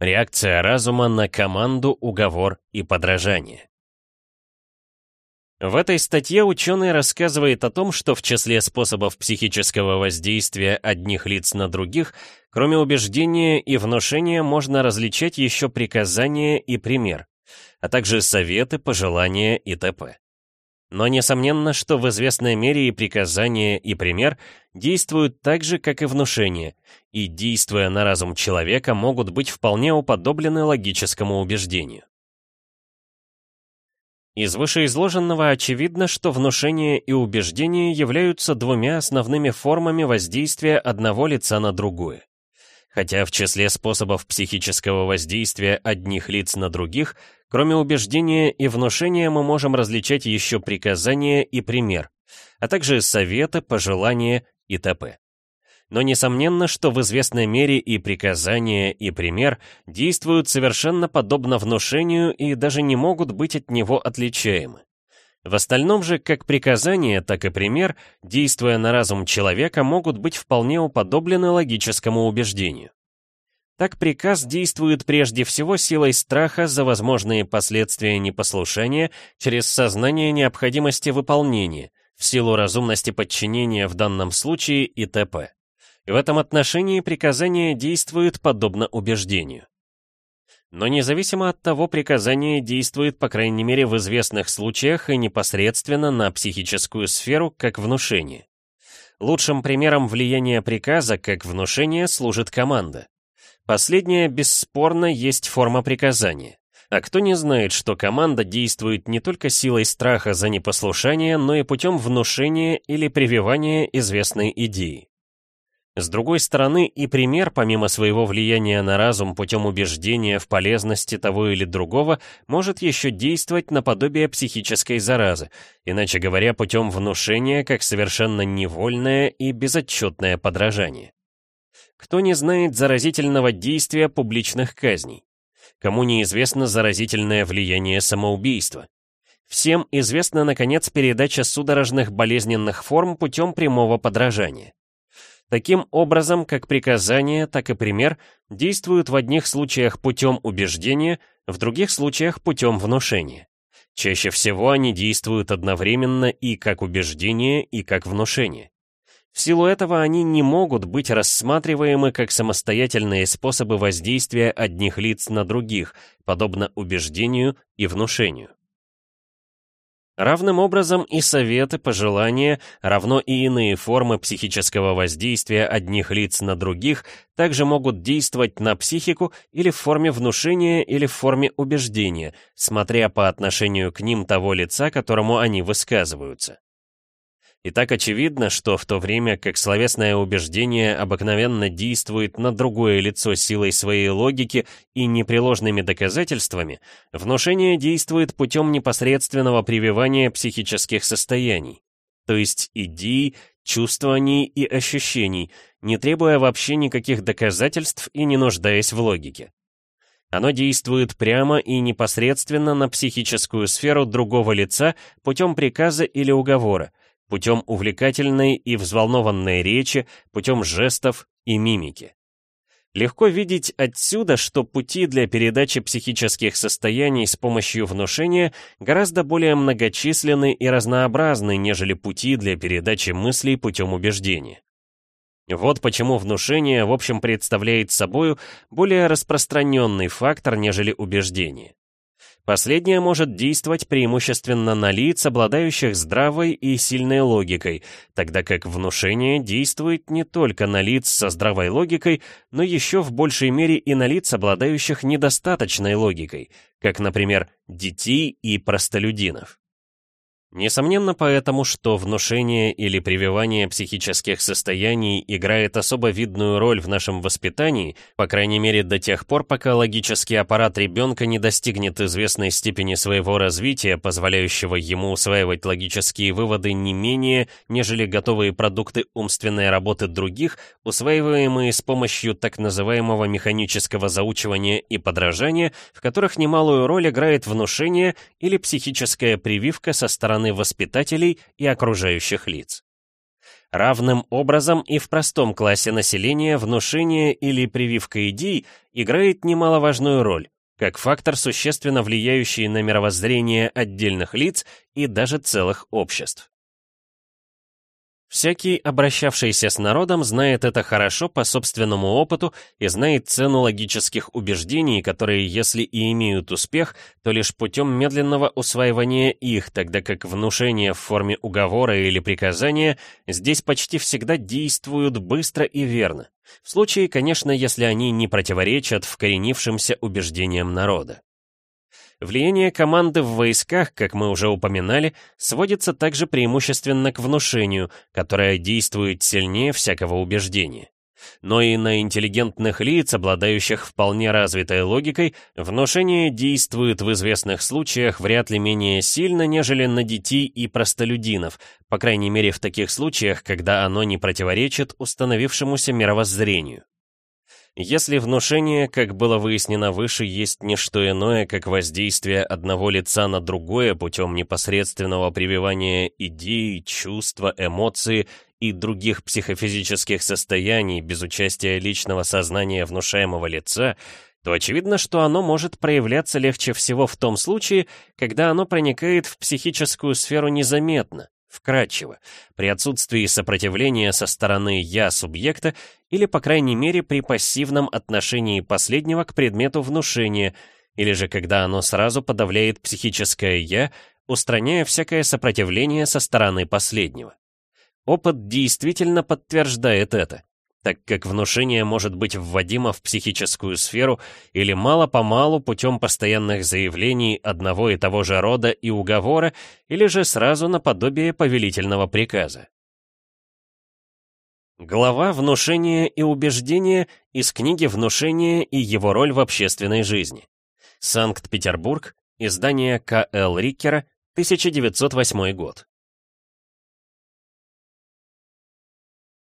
Реакция разума на команду, уговор и подражание. В этой статье ученый рассказывает о том, что в числе способов психического воздействия одних лиц на других, кроме убеждения и внушения, можно различать еще приказания и пример, а также советы, пожелания и т.п. Но несомненно, что в известной мере и приказания, и пример действуют так же, как и внушение, и, действуя на разум человека, могут быть вполне уподоблены логическому убеждению. Из вышеизложенного очевидно, что внушение и убеждение являются двумя основными формами воздействия одного лица на другое. Хотя в числе способов психического воздействия одних лиц на других, кроме убеждения и внушения мы можем различать еще приказания и пример, а также советы, пожелания и т.п. Но несомненно, что в известной мере и приказания, и пример действуют совершенно подобно внушению и даже не могут быть от него отличаемы. В остальном же, как приказание, так и пример, действуя на разум человека, могут быть вполне уподоблены логическому убеждению. Так приказ действует прежде всего силой страха за возможные последствия непослушания через сознание необходимости выполнения, в силу разумности подчинения в данном случае и т.п. В этом отношении приказание действует подобно убеждению. Но независимо от того, приказание действует, по крайней мере, в известных случаях и непосредственно на психическую сферу, как внушение. Лучшим примером влияния приказа, как внушения, служит команда. Последняя, бесспорно, есть форма приказания. А кто не знает, что команда действует не только силой страха за непослушание, но и путем внушения или прививания известной идеи. С другой стороны, и пример, помимо своего влияния на разум путем убеждения в полезности того или другого, может еще действовать наподобие психической заразы, иначе говоря, путем внушения как совершенно невольное и безотчетное подражание. Кто не знает заразительного действия публичных казней? Кому неизвестно заразительное влияние самоубийства? Всем известна, наконец, передача судорожных болезненных форм путем прямого подражания. Таким образом, как приказание, так и пример действуют в одних случаях путем убеждения, в других случаях путем внушения. Чаще всего они действуют одновременно и как убеждение, и как внушение. В силу этого они не могут быть рассматриваемы как самостоятельные способы воздействия одних лиц на других, подобно убеждению и внушению. Равным образом и советы, пожелания, равно и иные формы психического воздействия одних лиц на других также могут действовать на психику или в форме внушения или в форме убеждения, смотря по отношению к ним того лица, которому они высказываются. И так очевидно, что в то время как словесное убеждение обыкновенно действует на другое лицо силой своей логики и непреложными доказательствами, внушение действует путем непосредственного прививания психических состояний, то есть идей, чувствований и ощущений, не требуя вообще никаких доказательств и не нуждаясь в логике. Оно действует прямо и непосредственно на психическую сферу другого лица путем приказа или уговора, путем увлекательной и взволнованной речи, путем жестов и мимики. Легко видеть отсюда, что пути для передачи психических состояний с помощью внушения гораздо более многочисленны и разнообразны, нежели пути для передачи мыслей путем убеждения. Вот почему внушение, в общем, представляет собою более распространенный фактор, нежели убеждение. Последнее может действовать преимущественно на лиц, обладающих здравой и сильной логикой, тогда как внушение действует не только на лиц со здравой логикой, но еще в большей мере и на лиц, обладающих недостаточной логикой, как, например, детей и простолюдинов. Несомненно поэтому, что внушение или прививание психических состояний играет особо видную роль в нашем воспитании, по крайней мере до тех пор, пока логический аппарат ребенка не достигнет известной степени своего развития, позволяющего ему усваивать логические выводы не менее, нежели готовые продукты умственной работы других, усваиваемые с помощью так называемого механического заучивания и подражания, в которых немалую роль играет внушение или психическая прививка со стороны стороны воспитателей и окружающих лиц. Равным образом и в простом классе населения внушение или прививка идей играет немаловажную роль, как фактор, существенно влияющий на мировоззрение отдельных лиц и даже целых обществ. Всякий, обращавшийся с народом, знает это хорошо по собственному опыту и знает цену логических убеждений, которые, если и имеют успех, то лишь путем медленного усваивания их, тогда как внушение в форме уговора или приказания здесь почти всегда действуют быстро и верно. В случае, конечно, если они не противоречат вкоренившимся убеждениям народа. Влияние команды в войсках, как мы уже упоминали, сводится также преимущественно к внушению, которое действует сильнее всякого убеждения. Но и на интеллигентных лиц, обладающих вполне развитой логикой, внушение действует в известных случаях вряд ли менее сильно, нежели на детей и простолюдинов, по крайней мере в таких случаях, когда оно не противоречит установившемуся мировоззрению. Если внушение, как было выяснено выше, есть не что иное, как воздействие одного лица на другое путем непосредственного прививания идей, чувства, эмоций и других психофизических состояний без участия личного сознания внушаемого лица, то очевидно, что оно может проявляться легче всего в том случае, когда оно проникает в психическую сферу незаметно, вкратчиво, при отсутствии сопротивления со стороны «я» субъекта или, по крайней мере, при пассивном отношении последнего к предмету внушения, или же когда оно сразу подавляет психическое «я», устраняя всякое сопротивление со стороны последнего. Опыт действительно подтверждает это так как внушение может быть вводимо в психическую сферу или мало-помалу путем постоянных заявлений одного и того же рода и уговора, или же сразу наподобие повелительного приказа. Глава «Внушение и убеждение» из книги «Внушение и его роль в общественной жизни». Санкт-Петербург, издание К.Л. Риккера, 1908 год.